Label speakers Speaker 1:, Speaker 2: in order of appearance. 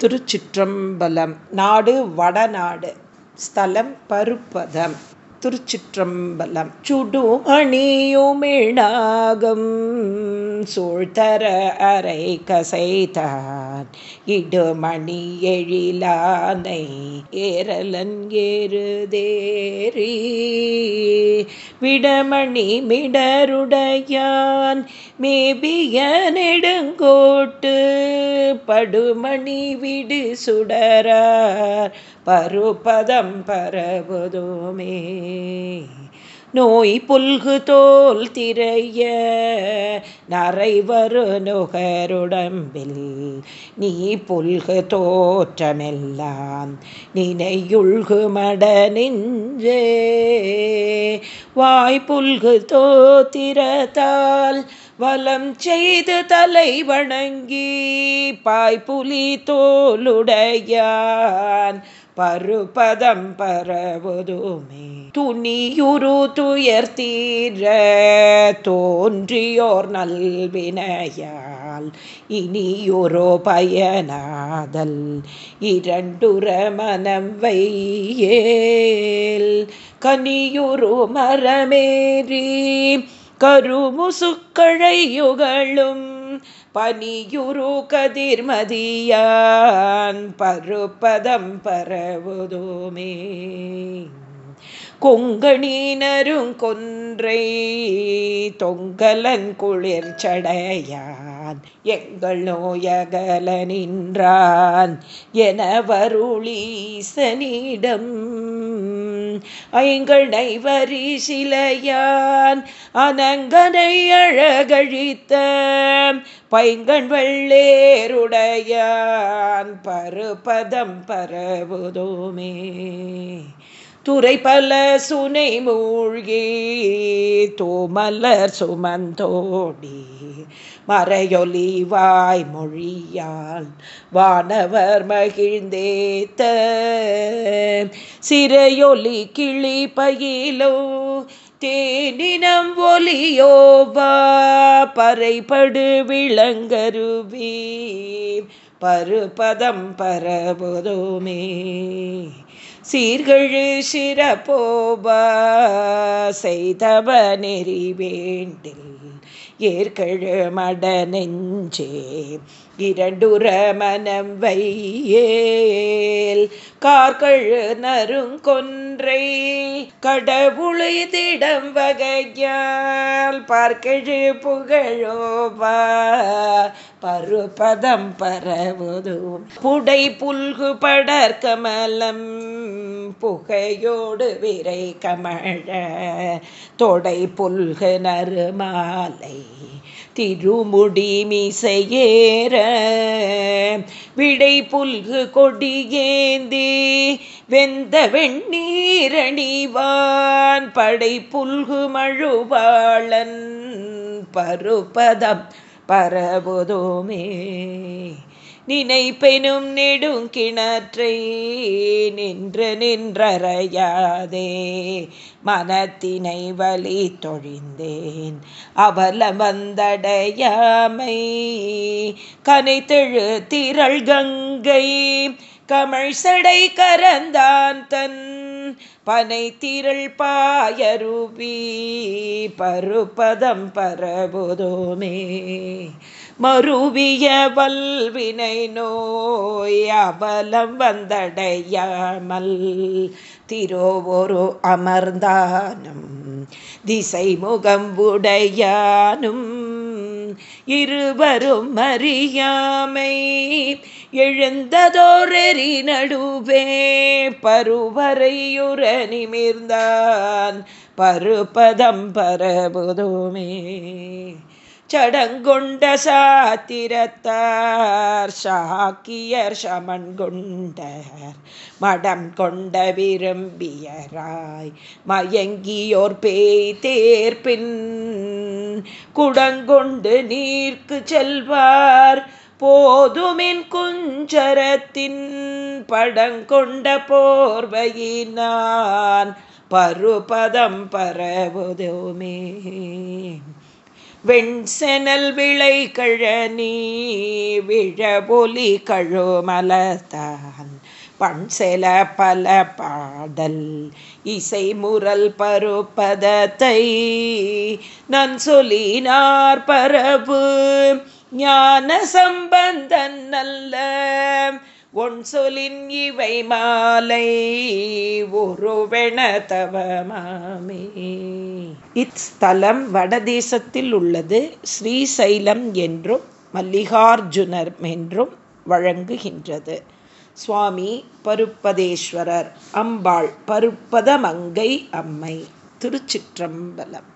Speaker 1: திருச்சிற்றம்பலம். நாடு வடநாடு. ஸ்தலம் பருப்பதம். திருச்சிற்றம்பலம். சுடு அணியுமிழாகும் சூழ்தர அரை கசைத்தான் இடுமணி எழிலானை. ஏரலன் ஏறுதேரி விடமணி மிடருடையான். மேபிய நெடுங்கோட்டு படுமணி விடு சுடரார். பருபதம் பரபுதோமே நோய் புல்கு தோல் திரைய நரைவரு நுகருடம்பில். நீ புல்கு தோற்றமெல்லாம் நினையுள்கு மட நெஞ்சே வாய்ப்புல்கு தோத்திரத்தால் வலம் செய்து தலை வணங்கி பாய்புலி தோலுடையான். பருபதம் பரவுதுமே. துணியுரு துயர்த்தீர தோன்றியோர் நல்வினையால் இனியொரு பயனாதல் இரண்டுர மனம் வையேல். கனியுரு மரமேறி கருமுசுக்கழையுகளும் பனியுரு கதிர்மதியான் பருப்பதம் பரவுதோமே. கொங்கணீனரும் கொன்றை தொங்கலன் குளிர் சடையான் எங்கள் நோயகல நின்றான் என வருளீசனிடம் ஐங்கனை வரி சிலையான் அனங்கனை அழகழித்த பைங்கண் வள்ளேருடையான் பருபதம் பரவுதோமே. துறை பல சுனை மூழ்கி தோமலர் சுமந்தோடி மறையொலி வாய் மொழியால் வானவர் மகிழ்ந்தேத்த. சிறையொலி கிளி பயிலோ தேனினம் ஒலியோவா பறைபடு விளங்கருவி பருபதம் பரபுதோமே. சீர்கழு சிறப்போபா செய்தவ நெறி வேண்டில் ஏற்கழு மட நெஞ்சே இரண்டுர மனம் வையேல். கார்கழு நருங்கொன்றை கடவுளை திடம் வகையால் பார்க்கழு புகழோவா பருபதம் பரவுதும். புடை புல்கு படற்கமலம் புகையோடு விரை கமழ தொடை புல்கு நறுமாலை திருமுடி மிசையேற விடை புல்கு கொடியேந்தி வெந்த வெண்ணீரணிவான் படை புல்கு மழுவாளன் பருபதம் பரபுதுமே நினைப்பெனும் நெடுங்கிணற்றை நின்று நின்றறையாதே. மனத்தினை வழி தொழிந்தேன். அவல வந்தடையாமை. கனைத்தெழு திரள் கங்கை. கமழ் சடை கரந்தான் தன். பனை திரள் பாயருவி. பருப்பதம் பரபுதோமே மறுவிய வல்வினை நோய் அவலம் வந்தடையாமல் திரோவொரு அமர்ந்தானும் திசை முகம் உடையானும் இருவரும் அறியாமை எழுந்ததோரெறி நடுவே பருவரையுற நிமிர்ந்தான் பருப்பதம் பரபுதோமே. சடங்கொண்ட சாத்திரத்தார் சாக்கியர் சமன் கொண்டர் மடம் கொண்ட விரும்பியராய் மயங்கியோர் பேய் தேர்பின் குடங்கொண்டு நீர்க்கு செல்வார் போதுமின் குஞ்சரத்தின் படங்கொண்ட போர்வையினான் பருபதம் பரவுதுமே வெண்செனல் விளை கழனி விழபொலி கழுமலத்தான் பண்செல பல பாடல் இசை முரல் பருப்பதத்தை நான் சொல்லினார் பரபு ஞான சம்பந்தன் நல்ல ஒன் சொலின் இவை மாலை ஒருவென தவமாமே இத்தலம் வடதேசத்தில் உள்ளது ஸ்ரீசைலம் என்றும் மல்லிகார்ஜுனர் என்றும் வழங்குகின்றது. சுவாமி பருப்பதேஸ்வரர் அம்பாள் பருப்பதமங்கை அம்மை திருச்சிற்றம்பலம்.